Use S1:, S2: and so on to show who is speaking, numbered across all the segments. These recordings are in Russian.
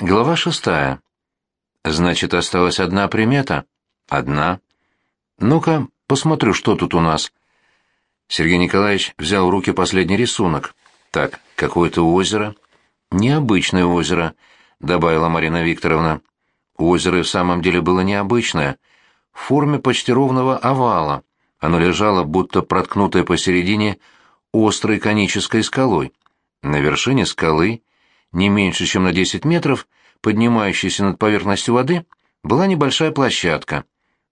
S1: Глава шестая. Значит, осталась одна примета? Одна. Ну-ка, посмотрю, что тут у нас. Сергей Николаевич взял в руки последний рисунок. Так, какое-то озеро. Необычное озеро, добавила Марина Викторовна. Озеро в самом деле было необычное, в форме почти ровного овала. Оно лежало, будто проткнутое посередине острой конической скалой. На вершине скалы не меньше, чем на 10 метров, поднимающейся над поверхностью воды, была небольшая площадка.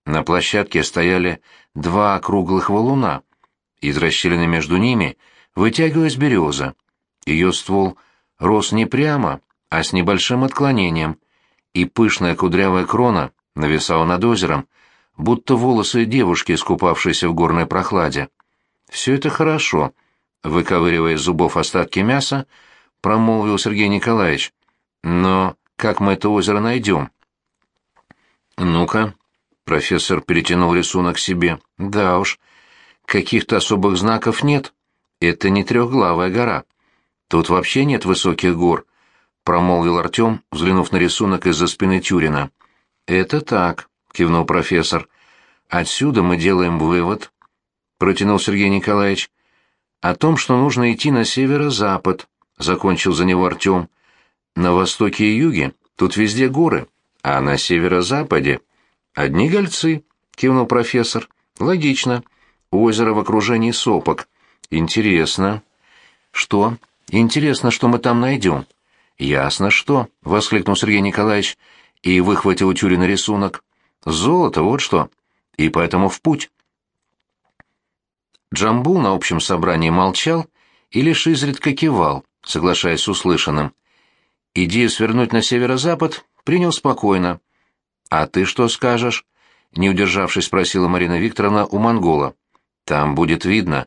S1: На площадке стояли два круглых валуна. Из расщелины между ними вытягивалась береза. Ее ствол рос не прямо, а с небольшим отклонением, и пышная кудрявая крона нависала над озером, будто волосы девушки, искупавшейся в горной прохладе. «Все это хорошо», — выковыривая из зубов остатки мяса, промолвил Сергей Николаевич. Но как мы это озеро найдем? Ну-ка, профессор перетянул рисунок себе. Да уж, каких-то особых знаков нет. Это не трехглавая гора. Тут вообще нет высоких гор, промолвил Артем, взглянув на рисунок из-за спины Тюрина. Это так, кивнул профессор. Отсюда мы делаем вывод, протянул Сергей Николаевич, о том, что нужно идти на северо-запад, — закончил за него Артем. «На востоке и юге тут везде горы, а на северо-западе одни гольцы», — кивнул профессор. «Логично. Озеро в окружении сопок. Интересно». «Что? Интересно, что мы там найдем?» «Ясно, что», — воскликнул Сергей Николаевич и выхватил у Тюрина рисунок. «Золото, вот что. И поэтому в путь». Джамбул на общем собрании молчал и лишь изредка кивал, соглашаясь с услышанным. Идею свернуть на северо-запад принял спокойно. «А ты что скажешь?» — не удержавшись, спросила Марина Викторовна у монгола. «Там будет видно».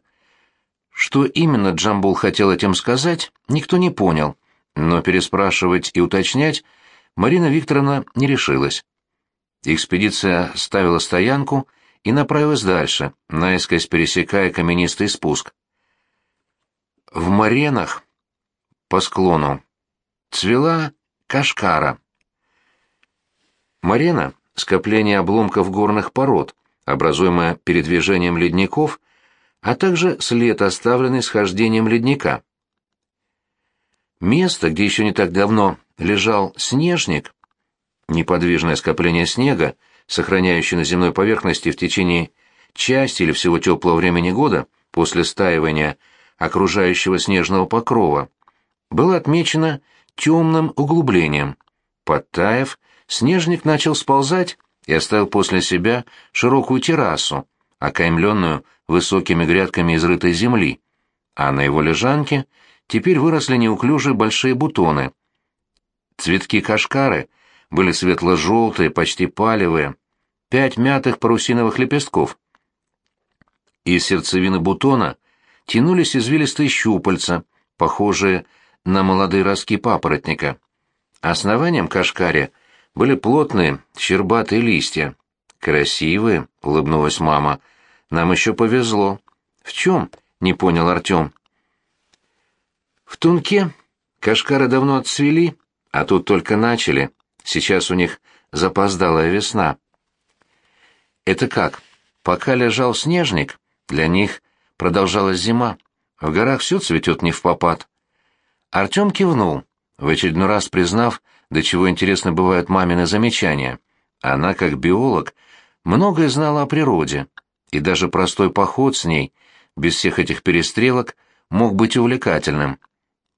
S1: Что именно Джамбул хотел этим сказать, никто не понял, но переспрашивать и уточнять Марина Викторовна не решилась. Экспедиция ставила стоянку и направилась дальше, наискось пересекая каменистый спуск. В Маренах по склону. Цвела кашкара. Марена — скопление обломков горных пород, образуемое передвижением ледников, а также след, оставленный схождением ледника. Место, где еще не так давно лежал снежник, неподвижное скопление снега, сохраняющее на земной поверхности в течение части или всего теплого времени года после стаивания окружающего снежного покрова, было отмечено темным углублением. Подтаев, снежник начал сползать и оставил после себя широкую террасу, окаймленную высокими грядками изрытой земли, а на его лежанке теперь выросли неуклюжие большие бутоны. Цветки кашкары были светло-желтые, почти палевые, пять мятых парусиновых лепестков. Из сердцевины бутона тянулись извилистые щупальца, похожие на молодые ростки папоротника. Основанием кашкари были плотные, щербатые листья. «Красивые», — улыбнулась мама. «Нам еще повезло». «В чем?» — не понял Артем. «В тунке кашкары давно отцвели, а тут только начали. Сейчас у них запоздалая весна». «Это как? Пока лежал снежник, для них продолжалась зима. В горах все цветет не в попад. Артем кивнул, в очередной раз признав, до чего интересно бывают мамины замечания. Она, как биолог, многое знала о природе, и даже простой поход с ней, без всех этих перестрелок, мог быть увлекательным.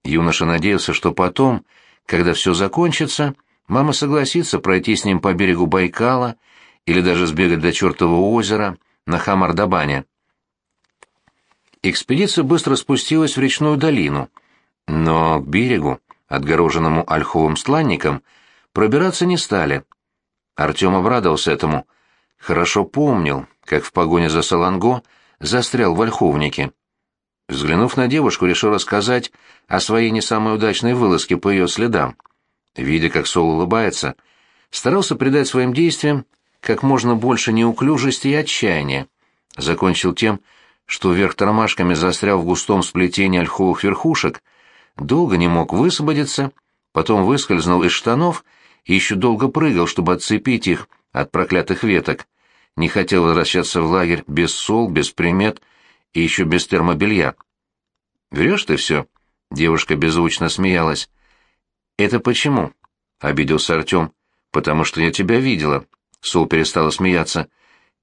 S1: Юноша надеялся, что потом, когда все закончится, мама согласится пройти с ним по берегу Байкала или даже сбегать до чертового озера на Хамардабане. Экспедиция быстро спустилась в речную долину — но к берегу, отгороженному ольховым стланником, пробираться не стали. Артем обрадовался этому. Хорошо помнил, как в погоне за Саланго застрял в ольховнике. Взглянув на девушку, решил рассказать о своей не самой удачной вылазке по ее следам. Видя, как Сол улыбается, старался придать своим действиям как можно больше неуклюжести и отчаяния. Закончил тем, что вверх тормашками застрял в густом сплетении ольховых верхушек, долго не мог высвободиться потом выскользнул из штанов и еще долго прыгал, чтобы отцепить их от проклятых веток. Не хотел возвращаться в лагерь без сол, без примет и еще без термобелья. «Врешь ты все?» — девушка беззвучно смеялась. «Это почему?» — обиделся Артем. «Потому что я тебя видела». Сол перестала смеяться.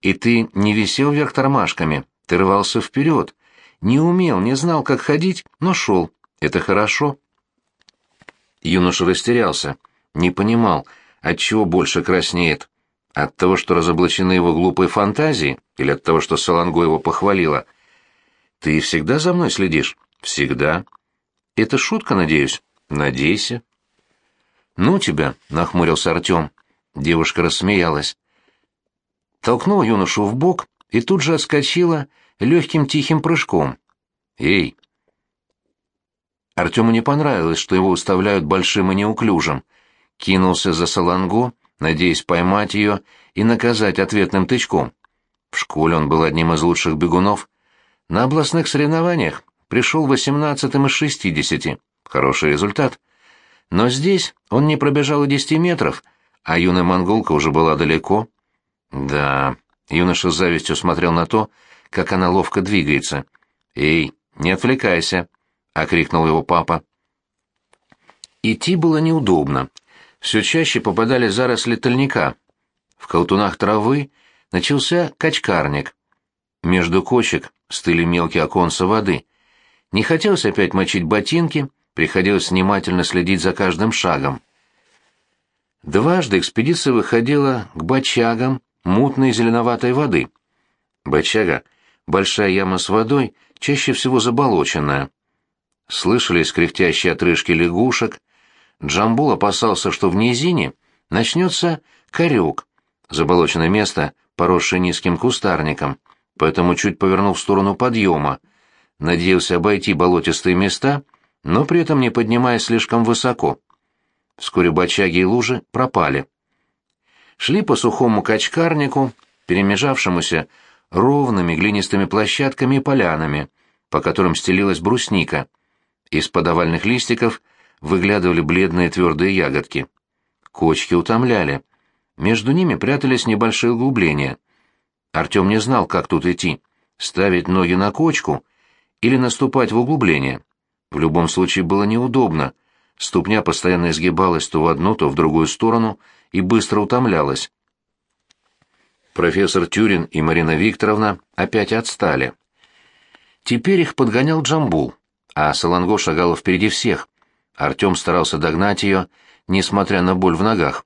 S1: «И ты не висел вверх тормашками, ты рвался вперед. Не умел, не знал, как ходить, но шел. Это хорошо». Юноша растерялся, не понимал, от чего больше краснеет. От того, что разоблачены его глупые фантазии, или от того, что Саланго его похвалила? «Ты всегда за мной следишь?» «Всегда». «Это шутка, надеюсь?» «Надейся». «Ну тебя», — нахмурился Артем. Девушка рассмеялась. Толкнула юношу в бок и тут же отскочила легким тихим прыжком. «Эй!» Артему не понравилось, что его уставляют большим и неуклюжим. Кинулся за Саланго, надеясь поймать ее и наказать ответным тычком. В школе он был одним из лучших бегунов. На областных соревнованиях пришел восемнадцатым из шестидесяти. Хороший результат. Но здесь он не пробежал и десяти метров, а юная монголка уже была далеко. Да, юноша с завистью смотрел на то, как она ловко двигается. «Эй, не отвлекайся!» — окрикнул его папа. Идти было неудобно. Все чаще попадали заросли тольника. В колтунах травы начался качкарник. Между кочек стыли мелкие оконца воды. Не хотелось опять мочить ботинки, приходилось внимательно следить за каждым шагом. Дважды экспедиция выходила к бочагам мутной зеленоватой воды. Бочага — большая яма с водой, чаще всего заболоченная. Слышались кряхтящие отрыжки лягушек. Джамбул опасался, что в низине начнется корек, заболоченное место, поросшее низким кустарником, поэтому чуть повернул в сторону подъема, надеялся обойти болотистые места, но при этом не поднимаясь слишком высоко. Вскоре бочаги и лужи пропали. Шли по сухому качкарнику, перемежавшемуся ровными глинистыми площадками и полянами, по которым стелилась брусника. Из-под овальных листиков выглядывали бледные твердые ягодки. Кочки утомляли. Между ними прятались небольшие углубления. Артем не знал, как тут идти. Ставить ноги на кочку или наступать в углубление. В любом случае было неудобно — Ступня постоянно изгибалась то в одну, то в другую сторону и быстро утомлялась. Профессор Тюрин и Марина Викторовна опять отстали. Теперь их подгонял Джамбул, а Саланго шагала впереди всех. Артем старался догнать ее, несмотря на боль в ногах.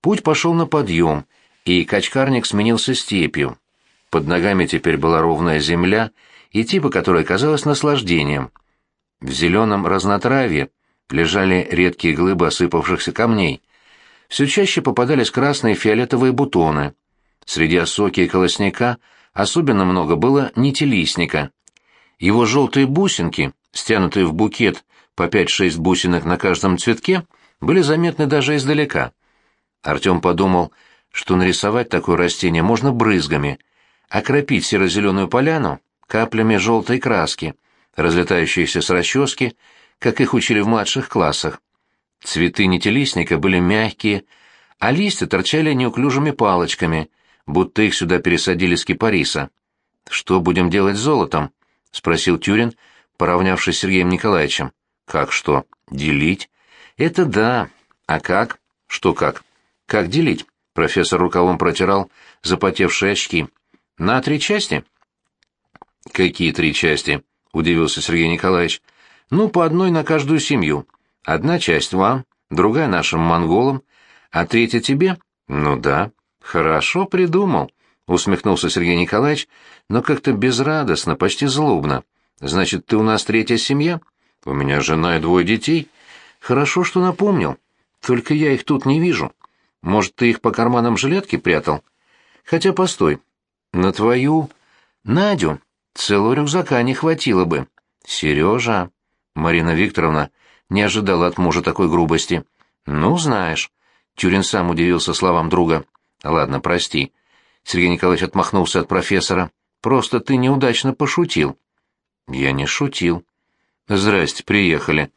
S1: Путь пошел на подъем, и качкарник сменился степью. Под ногами теперь была ровная земля, идти по которой казалось наслаждением. В зеленом разнотравье лежали редкие глыбы осыпавшихся камней. Все чаще попадались красные фиолетовые бутоны. Среди осоки и колосника особенно много было нитилистника. Его желтые бусинки, стянутые в букет по 5-6 бусинок на каждом цветке, были заметны даже издалека. Артем подумал, что нарисовать такое растение можно брызгами, окропить серо-зеленую поляну каплями желтой краски, разлетающиеся с расчески как их учили в младших классах. Цветы нетелистника были мягкие, а листья торчали неуклюжими палочками, будто их сюда пересадили с кипариса. «Что будем делать с золотом?» — спросил Тюрин, поравнявшись с Сергеем Николаевичем. «Как что? Делить?» «Это да. А как?» «Что как?» «Как делить?» — профессор рукавом протирал запотевшие очки. «На три части?» «Какие три части?» — удивился Сергей Николаевич. Ну, по одной на каждую семью. Одна часть вам, другая нашим монголам, а третья тебе? Ну да. Хорошо придумал, усмехнулся Сергей Николаевич, но как-то безрадостно, почти злобно. Значит, ты у нас третья семья? У меня жена и двое детей. Хорошо, что напомнил. Только я их тут не вижу. Может, ты их по карманам жилетки прятал? Хотя, постой. На твою... Надю целого рюкзака не хватило бы. Сережа, Марина Викторовна не ожидала от мужа такой грубости. «Ну, знаешь». Тюрин сам удивился словам друга. «Ладно, прости». Сергей Николаевич отмахнулся от профессора. «Просто ты неудачно пошутил». «Я не шутил». «Здрасте, приехали».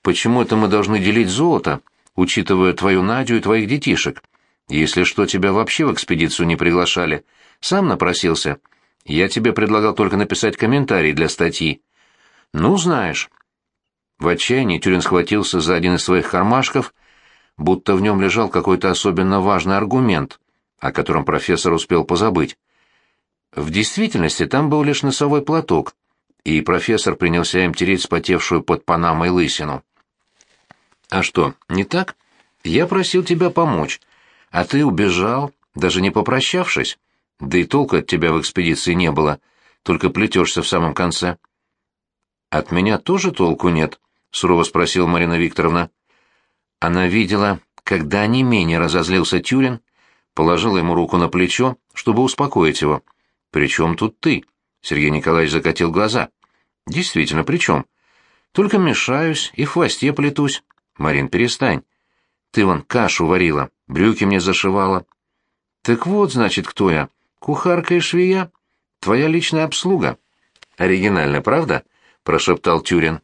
S1: почему это мы должны делить золото, учитывая твою Надю и твоих детишек? Если что, тебя вообще в экспедицию не приглашали. Сам напросился. Я тебе предлагал только написать комментарий для статьи. Ну, знаешь. В отчаянии Тюрин схватился за один из своих кармашков, будто в нем лежал какой-то особенно важный аргумент, о котором профессор успел позабыть. В действительности там был лишь носовой платок, и профессор принялся им тереть спотевшую под панамой лысину. «А что, не так? Я просил тебя помочь, а ты убежал, даже не попрощавшись. Да и толку от тебя в экспедиции не было, только плетешься в самом конце». «От меня тоже толку нет?» — сурово спросила Марина Викторовна. Она видела, когда не менее разозлился Тюрин, положила ему руку на плечо, чтобы успокоить его. «При чем тут ты?» — Сергей Николаевич закатил глаза. «Действительно, при чем? Только мешаюсь и в хвосте плетусь. Марин, перестань. Ты вон кашу варила, брюки мне зашивала. Так вот, значит, кто я. Кухарка и швея. Твоя личная обслуга. Оригинально, правда? Прошептал Тюрин.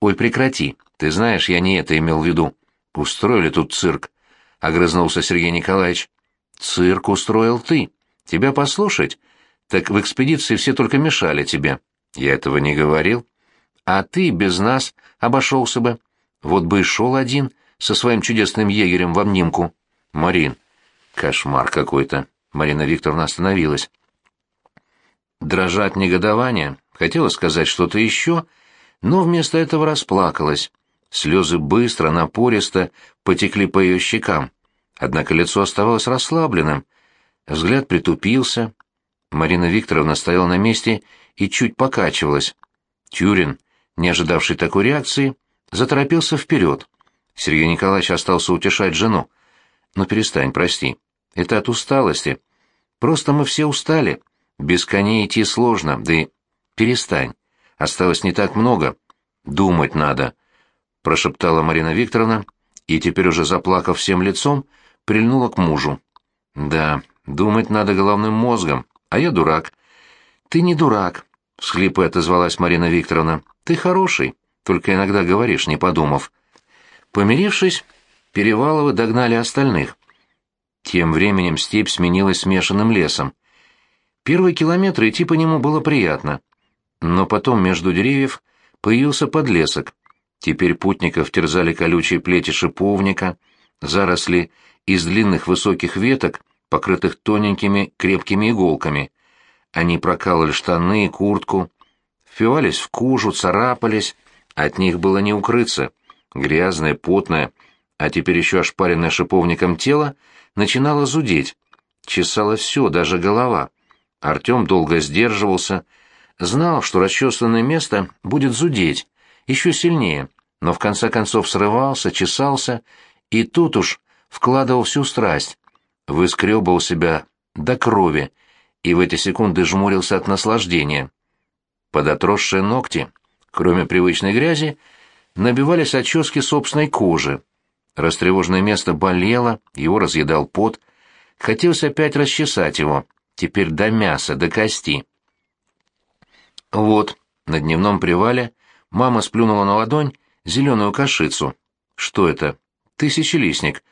S1: Ой, прекрати. Ты знаешь, я не это имел в виду. Устроили тут цирк. Огрызнулся Сергей Николаевич. Цирк устроил ты. Тебя послушать? Так в экспедиции все только мешали тебе. Я этого не говорил. А ты без нас обошелся бы. Вот бы и шел один со своим чудесным егерем в обнимку. Марин. Кошмар какой-то. Марина Викторовна остановилась. Дрожа от негодования, хотела сказать что-то еще, но вместо этого расплакалась. Слезы быстро, напористо потекли по ее щекам. Однако лицо оставалось расслабленным. Взгляд притупился. Марина Викторовна стояла на месте и чуть покачивалась. Тюрин, не ожидавший такой реакции, заторопился вперед. Сергей Николаевич остался утешать жену. «Ну перестань, прости. Это от усталости. Просто мы все устали. Без коней идти сложно, да и... Перестань. Осталось не так много. Думать надо», — прошептала Марина Викторовна, и теперь уже заплакав всем лицом, прильнула к мужу. «Да, думать надо головным мозгом, а я дурак». «Ты не дурак», — всхлипая отозвалась Марина Викторовна. «Ты хороший только иногда говоришь, не подумав. Помирившись, Переваловы догнали остальных. Тем временем степь сменилась смешанным лесом. Первые километры идти по нему было приятно, но потом между деревьев появился подлесок. Теперь путников терзали колючие плети шиповника, заросли из длинных высоких веток, покрытых тоненькими крепкими иголками. Они прокалывали штаны и куртку, впивались в кожу, царапались, от них было не укрыться. Грязное, потное, а теперь еще ошпаренное шиповником тело начинало зудеть. Чесало все, даже голова. Артем долго сдерживался, знал, что расчесанное место будет зудеть, еще сильнее, но в конце концов срывался, чесался, и тут уж вкладывал всю страсть, выскребывал себя до крови, и в эти секунды жмурился от наслаждения. Под отросшие ногти кроме привычной грязи, набивались очески собственной кожи. Растревоженное место болело, его разъедал пот. Хотелось опять расчесать его, теперь до мяса, до кости. Вот, на дневном привале мама сплюнула на ладонь зеленую кашицу. Что это? Тысячелистник.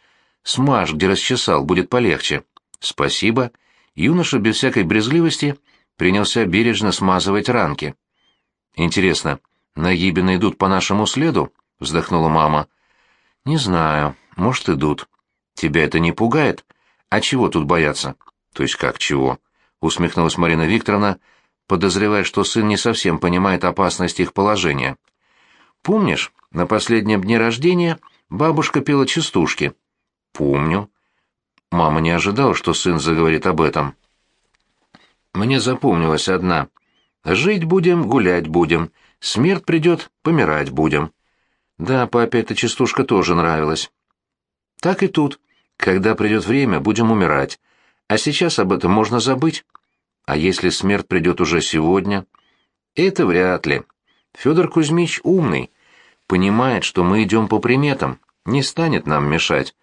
S1: Смажь, где расчесал, будет полегче. Спасибо. Юноша без всякой брезгливости принялся бережно смазывать ранки. Интересно, Нагибины идут по нашему следу? вздохнула мама. Не знаю, может, идут. Тебя это не пугает? А чего тут бояться? То есть как чего? усмехнулась Марина Викторовна, подозревая, что сын не совсем понимает опасность их положения. Помнишь, на последнем дне рождения бабушка пела частушки? Помню. Мама не ожидала, что сын заговорит об этом. Мне запомнилась одна. Жить будем, гулять будем, Смерть придет, помирать будем. Да, папе эта частушка тоже нравилась. Так и тут. Когда придет время, будем умирать. А сейчас об этом можно забыть. А если смерть придет уже сегодня? Это вряд ли. Федор Кузьмич умный. Понимает, что мы идем по приметам. Не станет нам мешать.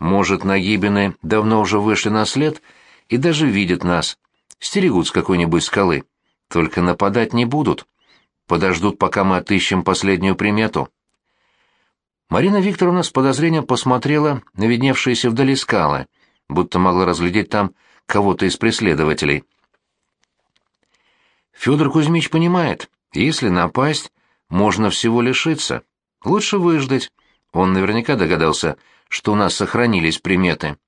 S1: Может, Нагибины давно уже вышли на след и даже видят нас. Стерегут с какой-нибудь скалы. Только нападать не будут подождут, пока мы отыщем последнюю примету. Марина Викторовна с подозрением посмотрела на видневшиеся вдали скалы, будто могла разглядеть там кого-то из преследователей. Федор Кузьмич понимает, если напасть, можно всего лишиться. Лучше выждать. Он наверняка догадался, что у нас сохранились приметы.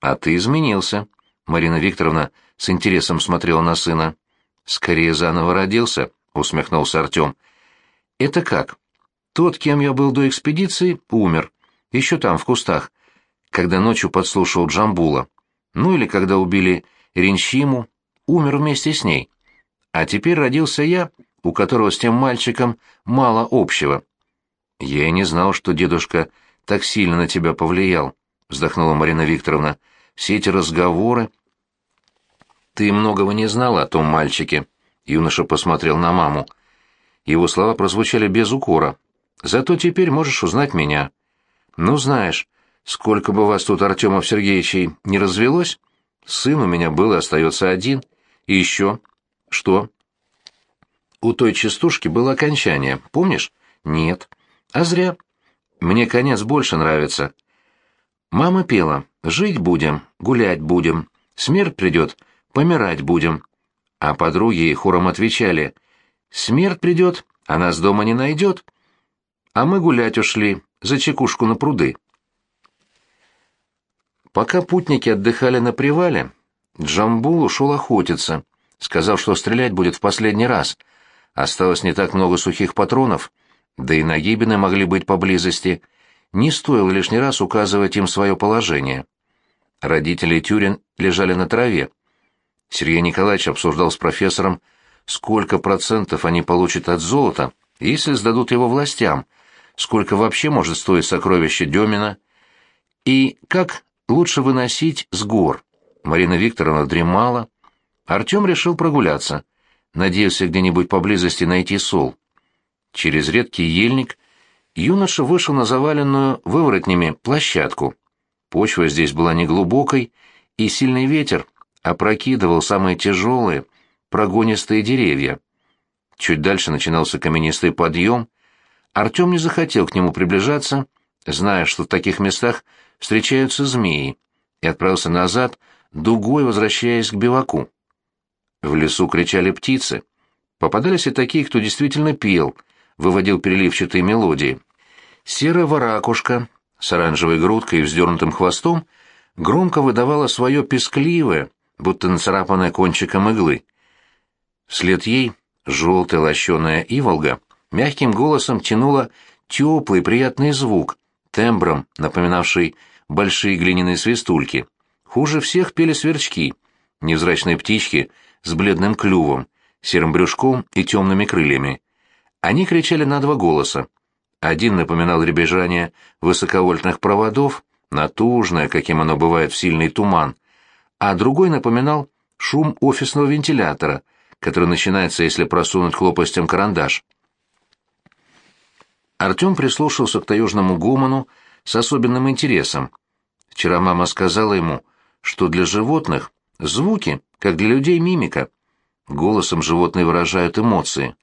S1: А ты изменился. Марина Викторовна с интересом смотрела на сына. Скорее заново родился, усмехнулся Артем. Это как? Тот, кем я был до экспедиции, умер. Еще там, в кустах, когда ночью подслушал Джамбула. Ну или когда убили Ринщиму, умер вместе с ней. А теперь родился я, у которого с тем мальчиком мало общего. Я и не знал, что дедушка так сильно на тебя повлиял, вздохнула Марина Викторовна. Все эти разговоры... Ты многого не знала о том мальчике. Юноша посмотрел на маму. Его слова прозвучали без укора. Зато теперь можешь узнать меня. Ну, знаешь, сколько бы вас тут, Артемов Сергеевичей, не развелось, сын у меня был и остается один. И еще... Что? У той частушки было окончание, помнишь? Нет. А зря. Мне конец больше нравится. Мама пела «Жить будем, гулять будем, смерть придет, помирать будем». А подруги хором отвечали «Смерть придет, а нас дома не найдет, а мы гулять ушли, за чекушку на пруды. Пока путники отдыхали на привале, Джамбул ушел охотиться, сказал, что стрелять будет в последний раз. Осталось не так много сухих патронов, да и нагибины могли быть поблизости. Не стоило лишний раз указывать им свое положение. Родители Тюрин лежали на траве. Сергей Николаевич обсуждал с профессором, сколько процентов они получат от золота, если сдадут его властям — сколько вообще может стоить сокровище Демина, и как лучше выносить с гор. Марина Викторовна дремала. Артем решил прогуляться. Надеялся где-нибудь поблизости найти сол. Через редкий ельник юноша вышел на заваленную выворотнями площадку. Почва здесь была неглубокой, и сильный ветер опрокидывал самые тяжелые, прогонистые деревья. Чуть дальше начинался каменистый подъем — Артем не захотел к нему приближаться, зная, что в таких местах встречаются змеи, и отправился назад, дугой возвращаясь к биваку. В лесу кричали птицы. Попадались и такие, кто действительно пел, выводил переливчатые мелодии. Серая воракушка с оранжевой грудкой и вздернутым хвостом громко выдавала свое пескливое, будто нацарапанное кончиком иглы. Вслед ей желтая лощеная иволга — мягким голосом тянула теплый приятный звук, тембром, напоминавший большие глиняные свистульки. Хуже всех пели сверчки, невзрачные птички с бледным клювом, серым брюшком и темными крыльями. Они кричали на два голоса. Один напоминал ребежание высоковольтных проводов, натужное, каким оно бывает в сильный туман, а другой напоминал шум офисного вентилятора, который начинается, если просунуть хлопастям карандаш. Артем прислушался к таежному гуману с особенным интересом. Вчера мама сказала ему, что для животных звуки, как для людей, мимика. Голосом животные выражают эмоции.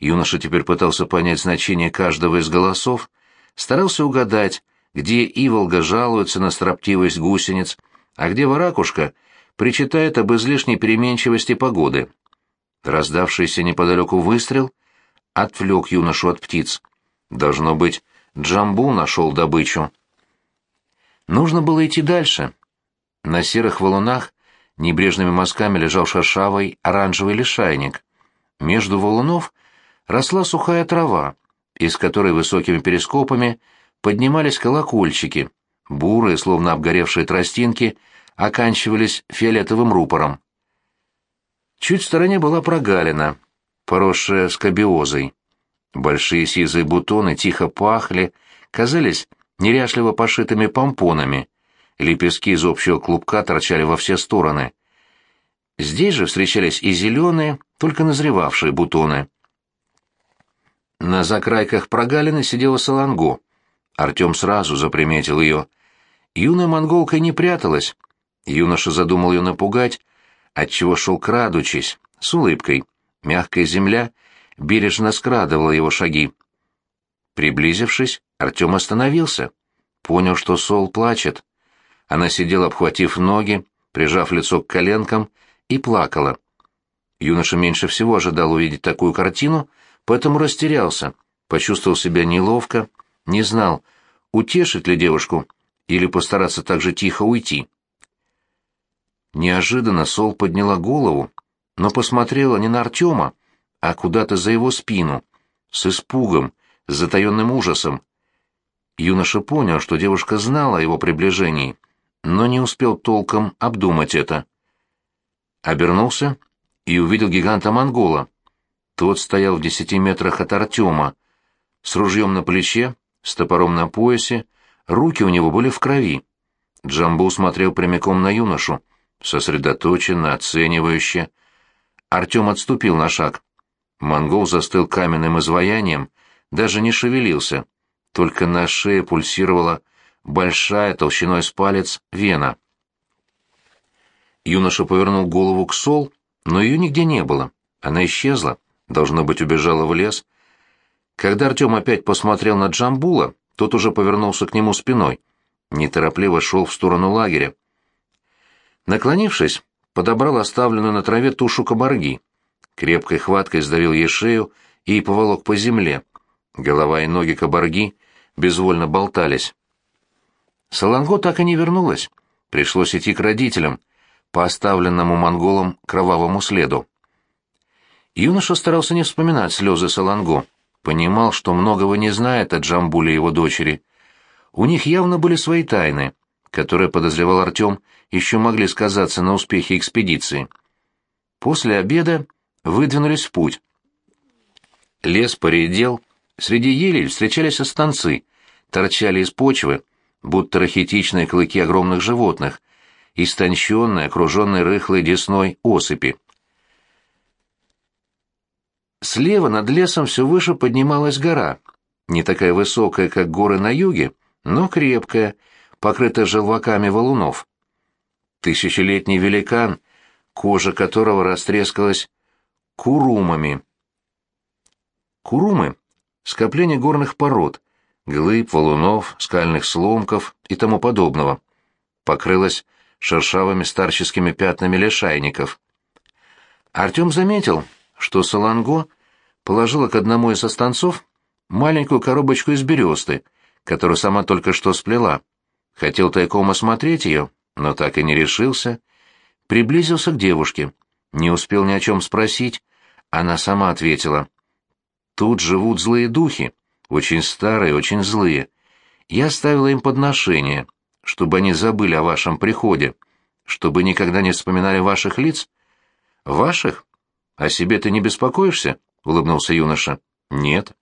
S1: Юноша теперь пытался понять значение каждого из голосов, старался угадать, где Иволга жалуется на строптивость гусениц, а где Варакушка причитает об излишней переменчивости погоды. Раздавшийся неподалеку выстрел отвлек юношу от птиц. Должно быть, Джамбу нашел добычу. Нужно было идти дальше. На серых валунах небрежными мазками лежал шершавый оранжевый лишайник. Между валунов росла сухая трава, из которой высокими перископами поднимались колокольчики, бурые, словно обгоревшие тростинки, оканчивались фиолетовым рупором. Чуть в стороне была прогалина, поросшая скобиозой. Большие сизые бутоны тихо пахли, казались неряшливо пошитыми помпонами. Лепестки из общего клубка торчали во все стороны. Здесь же встречались и зеленые, только назревавшие бутоны. На закрайках прогалины сидела саланго. Артем сразу заприметил ее. Юная монголка не пряталась. Юноша задумал ее напугать, отчего шел крадучись, с улыбкой. Мягкая земля бережно скрадывала его шаги. Приблизившись, Артем остановился. Понял, что Сол плачет. Она сидела, обхватив ноги, прижав лицо к коленкам, и плакала. Юноша меньше всего ожидал увидеть такую картину, поэтому растерялся, почувствовал себя неловко, не знал, утешить ли девушку или постараться так же тихо уйти. Неожиданно Сол подняла голову, но посмотрела не на Артема, а куда-то за его спину, с испугом, с затаенным ужасом. Юноша понял, что девушка знала о его приближении, но не успел толком обдумать это. Обернулся и увидел гиганта Монгола. Тот стоял в десяти метрах от Артема, с ружьем на плече, с топором на поясе, руки у него были в крови. Джамбу смотрел прямиком на юношу, сосредоточенно, оценивающе. Артем отступил на шаг. Монгол застыл каменным изваянием, даже не шевелился, только на шее пульсировала большая толщиной с палец вена. Юноша повернул голову к Сол, но ее нигде не было. Она исчезла, должно быть, убежала в лес. Когда Артем опять посмотрел на Джамбула, тот уже повернулся к нему спиной. Неторопливо шел в сторону лагеря. Наклонившись, подобрал оставленную на траве тушу кабарги. Крепкой хваткой сдавил ей шею и поволок по земле. Голова и ноги кабарги безвольно болтались. Саланго так и не вернулась. Пришлось идти к родителям, по оставленному монголам кровавому следу. Юноша старался не вспоминать слезы Саланго. Понимал, что многого не знает о Джамбуле и его дочери. У них явно были свои тайны, которые, подозревал Артем, еще могли сказаться на успехе экспедиции. После обеда выдвинулись в путь. Лес поредел, среди елей встречались останцы, торчали из почвы, будто рахитичные клыки огромных животных, истонченные, окруженные рыхлой десной осыпи. Слева над лесом все выше поднималась гора, не такая высокая, как горы на юге, но крепкая, покрытая желваками валунов. Тысячелетний великан, кожа которого растрескалась курумами. Курумы — скопление горных пород, глыб, валунов, скальных сломков и тому подобного. Покрылась шершавыми старческими пятнами лишайников. Артем заметил, что Саланго положила к одному из останцов маленькую коробочку из бересты, которую сама только что сплела. Хотел тайком осмотреть ее, но так и не решился. Приблизился к девушке. Не успел ни о чем спросить. Она сама ответила. «Тут живут злые духи, очень старые, очень злые. Я оставила им подношение, чтобы они забыли о вашем приходе, чтобы никогда не вспоминали ваших лиц. Ваших? О себе ты не беспокоишься? улыбнулся юноша. Нет.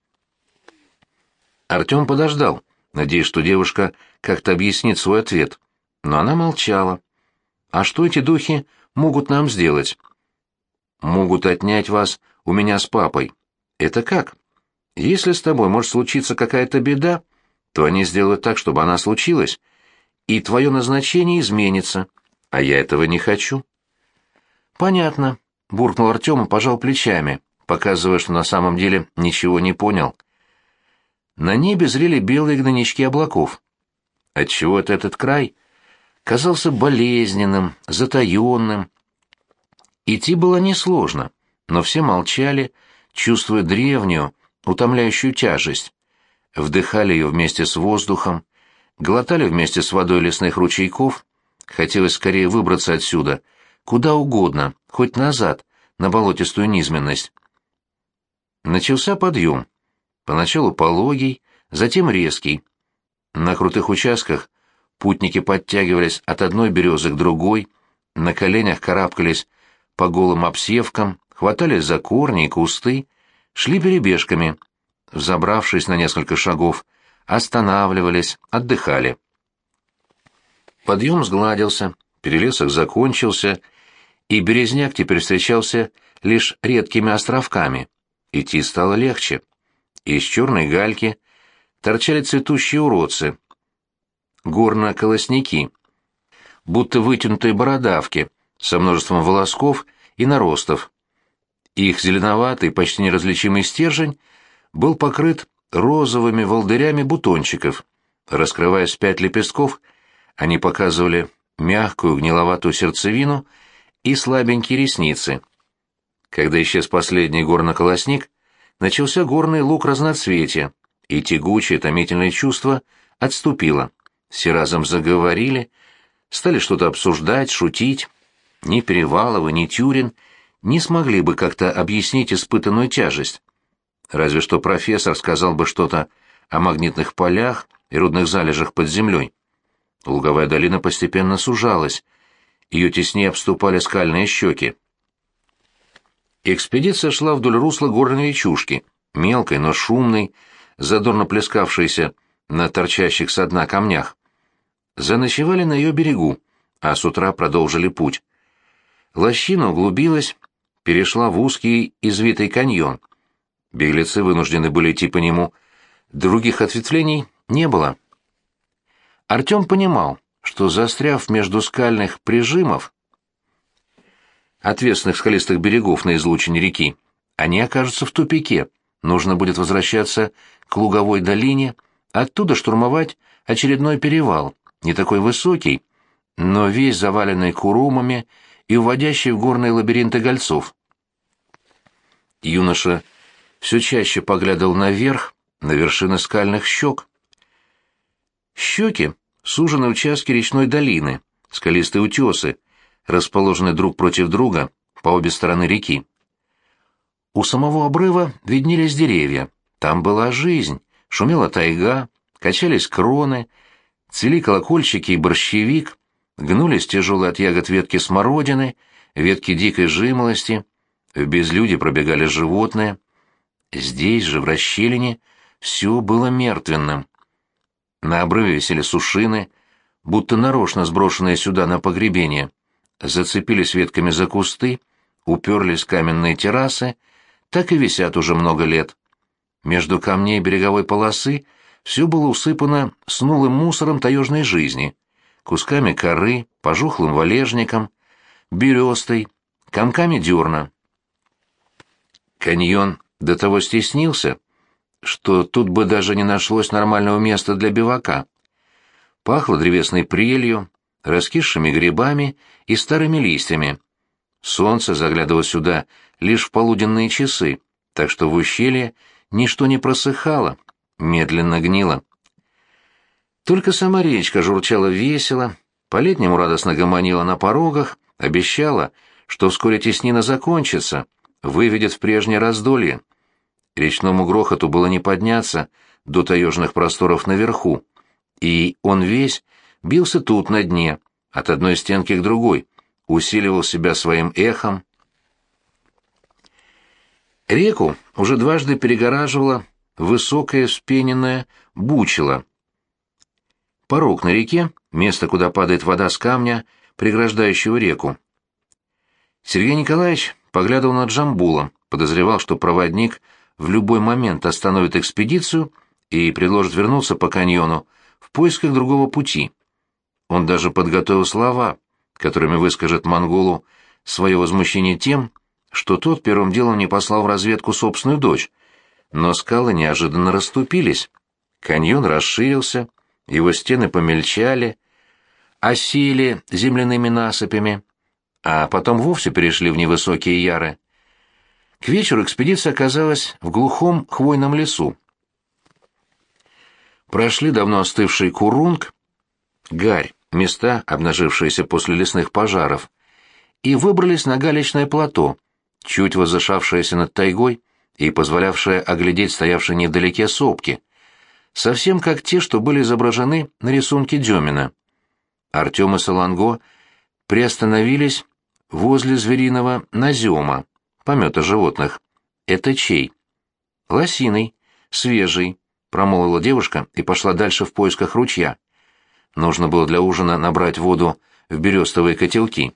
S1: Артем подождал, надеясь, что девушка как-то объяснит свой ответ, но она молчала. А что эти духи могут нам сделать? Могут отнять вас у меня с папой. Это как? Если с тобой может случиться какая-то беда, то они сделают так, чтобы она случилась, и твое назначение изменится, а я этого не хочу. Понятно, буркнул Артем и пожал плечами, показывая, что на самом деле ничего не понял. На небе зрели белые гнойнички облаков. Отчего-то этот край казался болезненным, затаенным. Идти было несложно, но все молчали, чувствуя древнюю, утомляющую тяжесть. Вдыхали ее вместе с воздухом, глотали вместе с водой лесных ручейков. Хотелось скорее выбраться отсюда, куда угодно, хоть назад, на болотистую низменность. Начался подъем. Поначалу пологий, затем резкий. На крутых участках путники подтягивались от одной березы к другой, на коленях карабкались по голым обсевкам, хватались за корни и кусты, шли перебежками, взобравшись на несколько шагов, останавливались, отдыхали. Подъем сгладился, перелесок закончился, и березняк теперь встречался лишь редкими островками. Идти стало легче. Из черной гальки торчали цветущие уродцы, горно-колосники, будто вытянутые бородавки со множеством волосков и наростов. Их зеленоватый, почти неразличимый стержень был покрыт розовыми волдырями бутончиков. Раскрываясь пять лепестков, они показывали мягкую гниловатую сердцевину и слабенькие ресницы. Когда исчез последний горноколосник, начался горный лук разноцветия, и тягучее томительное чувство отступило. Все разом заговорили, стали что-то обсуждать, шутить. Ни Перевалова, ни Тюрин не смогли бы как-то объяснить испытанную тяжесть. Разве что профессор сказал бы что-то о магнитных полях и рудных залежах под землей. Луговая долина постепенно сужалась, ее теснее обступали скальные щеки. Экспедиция шла вдоль русла горной речушки, мелкой, но шумной, задорно плескавшейся на торчащих со дна камнях. Заночевали на ее берегу, а с утра продолжили путь. Лощина углубилась, перешла в узкий извитый каньон. Беглецы вынуждены были идти по нему. Других ответвлений не было. Артем понимал, что, застряв между скальных прижимов, отвесных скалистых берегов на излучине реки, они окажутся в тупике. Нужно будет возвращаться к луговой долине, оттуда штурмовать очередной перевал, не такой высокий, но весь заваленный курумами и уводящий в горные лабиринты гольцов. Юноша все чаще поглядывал наверх, на вершины скальных щек. Щеки — сужены участки речной долины, скалистые утесы, расположенные друг против друга по обе стороны реки. У самого обрыва виднелись деревья, там была жизнь, шумела тайга, качались кроны, цвели колокольчики и борщевик, гнулись тяжелые от ягод ветки смородины, ветки дикой жимолости, в безлюде пробегали животные. Здесь же, в расщелине, все было мертвенным. На обрыве висели сушины, будто нарочно сброшенные сюда на погребение. Зацепились ветками за кусты, уперлись каменные террасы, так и висят уже много лет. Между камней береговой полосы все было усыпано снулым мусором таежной жизни, кусками коры, пожухлым валежником, берестой, комками дерна. Каньон до того стеснился, что тут бы даже не нашлось нормального места для бивака. Пахло древесной прелью, раскисшими грибами и старыми листьями. Солнце заглядывало сюда лишь в полуденные часы, так что в ущелье ничто не просыхало, медленно гнило. Только сама речка журчала весело, по-летнему радостно гомонила на порогах, обещала, что вскоре теснина закончится, выведет в прежнее раздолье. Речному грохоту было не подняться до таежных просторов наверху, и он весь бился тут, на дне, от одной стенки к другой, усиливал себя своим эхом. Реку уже дважды перегораживала высокое вспененное бучело. Порог на реке — место, куда падает вода с камня, преграждающего реку. Сергей Николаевич поглядывал на Джамбула, подозревал, что проводник в любой момент остановит экспедицию и предложит вернуться по каньону в поисках другого пути. Он даже подготовил слова, которыми выскажет монголу свое возмущение тем, что тот первым делом не послал в разведку собственную дочь. Но скалы неожиданно расступились. Каньон расширился, его стены помельчали, осели земляными насыпями, а потом вовсе перешли в невысокие яры. К вечеру экспедиция оказалась в глухом хвойном лесу. Прошли давно остывший Курунг, Гарь, места, обнажившиеся после лесных пожаров, и выбрались на галечное плато, чуть возвышавшееся над тайгой и позволявшее оглядеть стоявшие недалеке сопки, совсем как те, что были изображены на рисунке Демина. Артем и Саланго приостановились возле звериного назема, помета животных. Это чей? Лосиный, свежий, промолвила девушка и пошла дальше в поисках ручья. Нужно было для ужина набрать воду в берестовые котелки.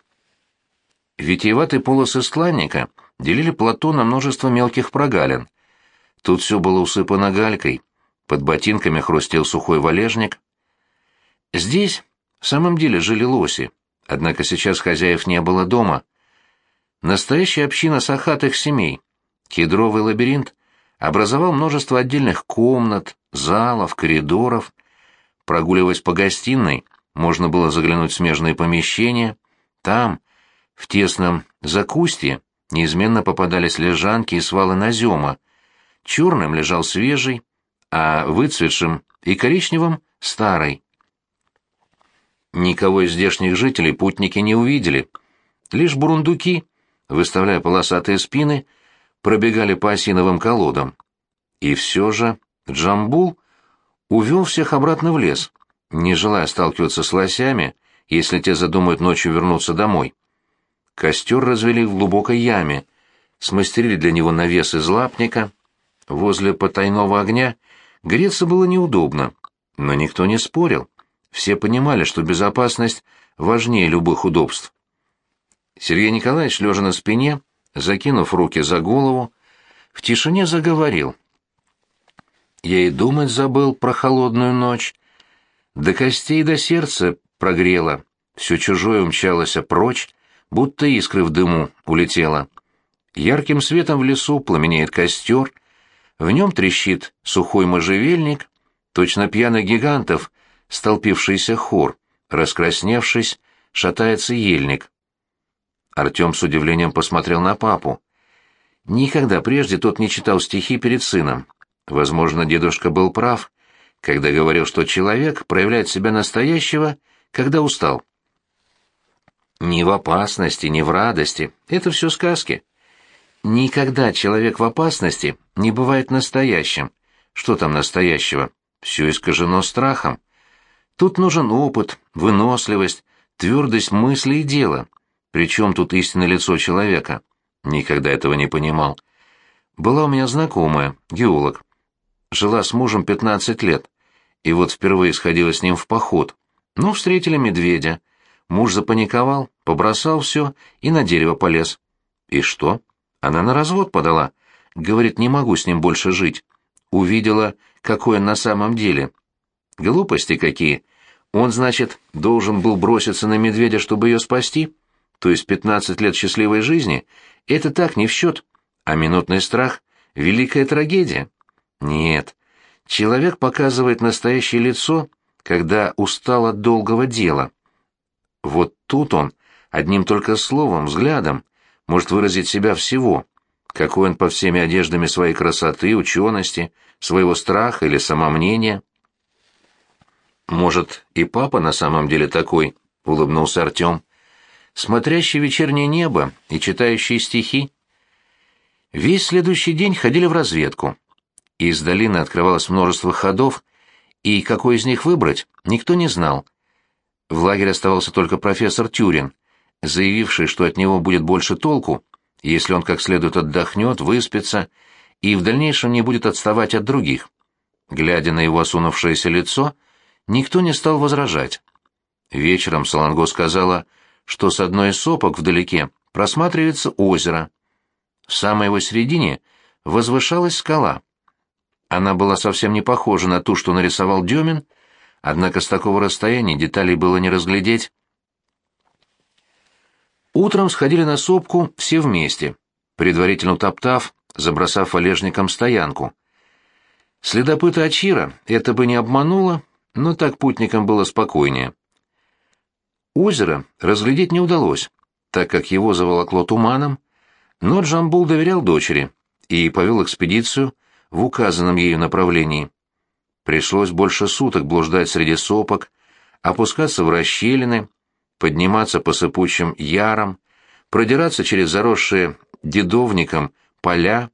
S1: Витиеватые полосы скланника делили плато на множество мелких прогалин. Тут все было усыпано галькой, под ботинками хрустел сухой валежник. Здесь в самом деле жили лоси, однако сейчас хозяев не было дома. Настоящая община сахатых семей, кедровый лабиринт, образовал множество отдельных комнат, залов, коридоров. Прогуливаясь по гостиной, можно было заглянуть в смежные помещения. Там, в тесном закустье, неизменно попадались лежанки и свалы назема. Черным лежал свежий, а выцветшим и коричневым — старый. Никого из здешних жителей путники не увидели. Лишь бурундуки, выставляя полосатые спины, пробегали по осиновым колодам. И все же Джамбул увел всех обратно в лес, не желая сталкиваться с лосями, если те задумают ночью вернуться домой. Костер развели в глубокой яме, смастерили для него навес из лапника. Возле потайного огня греться было неудобно, но никто не спорил. Все понимали, что безопасность важнее любых удобств. Сергей Николаевич, лежа на спине, закинув руки за голову, в тишине заговорил. Я и думать забыл про холодную ночь. До костей до сердца прогрело, все чужое умчалось прочь, будто искры в дыму улетело. Ярким светом в лесу пламенеет костер, в нем трещит сухой можжевельник, точно пьяных гигантов, столпившийся хор, раскрасневшись, шатается ельник. Артем с удивлением посмотрел на папу. Никогда прежде тот не читал стихи перед сыном. Возможно, дедушка был прав, когда говорил, что человек проявляет себя настоящего, когда устал. Ни в опасности, ни в радости. Это все сказки. Никогда человек в опасности не бывает настоящим. Что там настоящего? Все искажено страхом. Тут нужен опыт, выносливость, твердость мысли и дела. Причем тут истинное лицо человека? Никогда этого не понимал. Была у меня знакомая, геолог. Жила с мужем 15 лет. И вот впервые сходила с ним в поход. Ну, встретили медведя. Муж запаниковал, побросал все и на дерево полез. И что? Она на развод подала. Говорит, не могу с ним больше жить. Увидела, какой он на самом деле. Глупости какие. Он, значит, должен был броситься на медведя, чтобы ее спасти? То есть пятнадцать лет счастливой жизни — это так не в счет. А минутный страх — великая трагедия. Нет. Человек показывает настоящее лицо, когда устал от долгого дела. Вот тут он, одним только словом, взглядом, может выразить себя всего, какой он по всеми одеждами своей красоты, учености, своего страха или самомнения. «Может, и папа на самом деле такой?» — улыбнулся Артем. «Смотрящий вечернее небо и читающий стихи». Весь следующий день ходили в разведку. Из долины открывалось множество ходов, и какой из них выбрать, никто не знал. В лагере оставался только профессор Тюрин, заявивший, что от него будет больше толку, если он как следует отдохнет, выспится и в дальнейшем не будет отставать от других. Глядя на его осунувшееся лицо, никто не стал возражать. Вечером Саланго сказала, что с одной из сопок вдалеке просматривается озеро. В самой его середине возвышалась скала. Она была совсем не похожа на ту, что нарисовал Демин, однако с такого расстояния деталей было не разглядеть. Утром сходили на сопку все вместе, предварительно утоптав, забросав валежником стоянку. Следопыта Ачира это бы не обмануло, но так путникам было спокойнее. Озеро разглядеть не удалось, так как его заволокло туманом, но Джамбул доверял дочери и повел экспедицию в указанном ею направлении. Пришлось больше суток блуждать среди сопок, опускаться в расщелины, подниматься по сыпучим ярам, продираться через заросшие дедовником поля.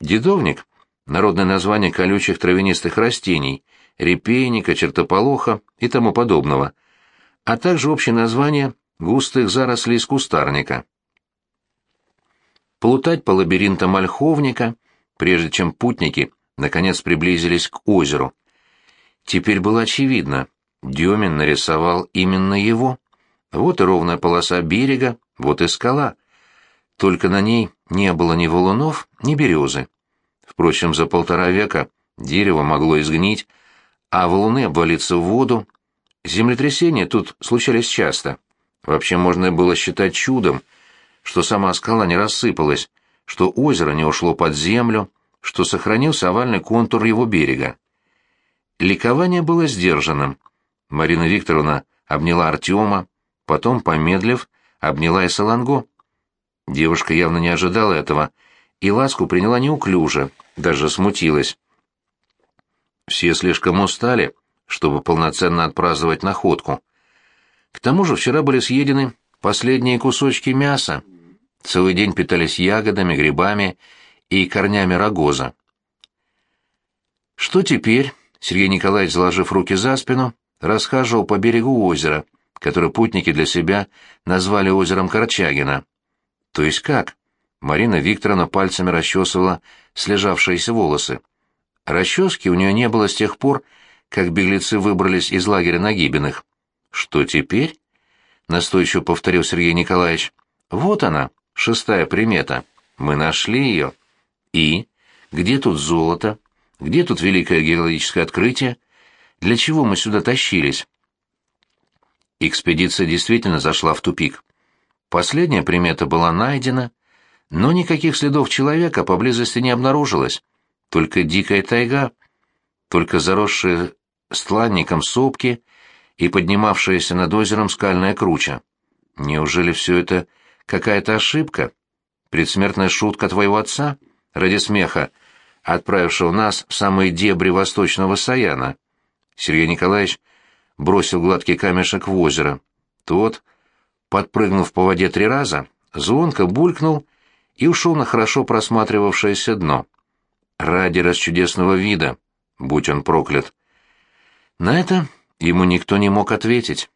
S1: Дедовник — народное название колючих травянистых растений, репейника, чертополоха и тому подобного, а также общее название густых зарослей из кустарника. Плутать по лабиринтам ольховника, прежде чем путники наконец приблизились к озеру. Теперь было очевидно, Демин нарисовал именно его. Вот и ровная полоса берега, вот и скала. Только на ней не было ни валунов, ни березы. Впрочем, за полтора века дерево могло изгнить, а валуны обвалиться в воду. Землетрясения тут случались часто. Вообще можно было считать чудом, что сама скала не рассыпалась, что озеро не ушло под землю, что сохранился овальный контур его берега. Ликование было сдержанным. Марина Викторовна обняла Артема, потом, помедлив, обняла и Саланго. Девушка явно не ожидала этого, и ласку приняла неуклюже, даже смутилась. Все слишком устали, чтобы полноценно отпраздновать находку. К тому же вчера были съедены последние кусочки мяса. Целый день питались ягодами, грибами и корнями рогоза. Что теперь? Сергей Николаевич, заложив руки за спину, расхаживал по берегу озера, которое путники для себя назвали озером Корчагина. То есть как? Марина Викторовна пальцами расчесывала слежавшиеся волосы. Расчески у нее не было с тех пор, как беглецы выбрались из лагеря Нагибиных. «Что теперь?» — настойчиво повторил Сергей Николаевич. «Вот она, шестая примета. Мы нашли ее. И? Где тут золото? Где тут великое геологическое открытие? Для чего мы сюда тащились?» Экспедиция действительно зашла в тупик. Последняя примета была найдена, но никаких следов человека поблизости не обнаружилось. Только дикая тайга, только заросшие стланником сопки и поднимавшаяся над озером скальная круча. Неужели все это какая-то ошибка? Предсмертная шутка твоего отца? Ради смеха, отправившего нас в самые дебри восточного Саяна. Сергей Николаевич бросил гладкий камешек в озеро. Тот, подпрыгнув по воде три раза, звонко булькнул и ушел на хорошо просматривавшееся дно. Ради расчудесного вида, будь он проклят. На это ему никто не мог ответить.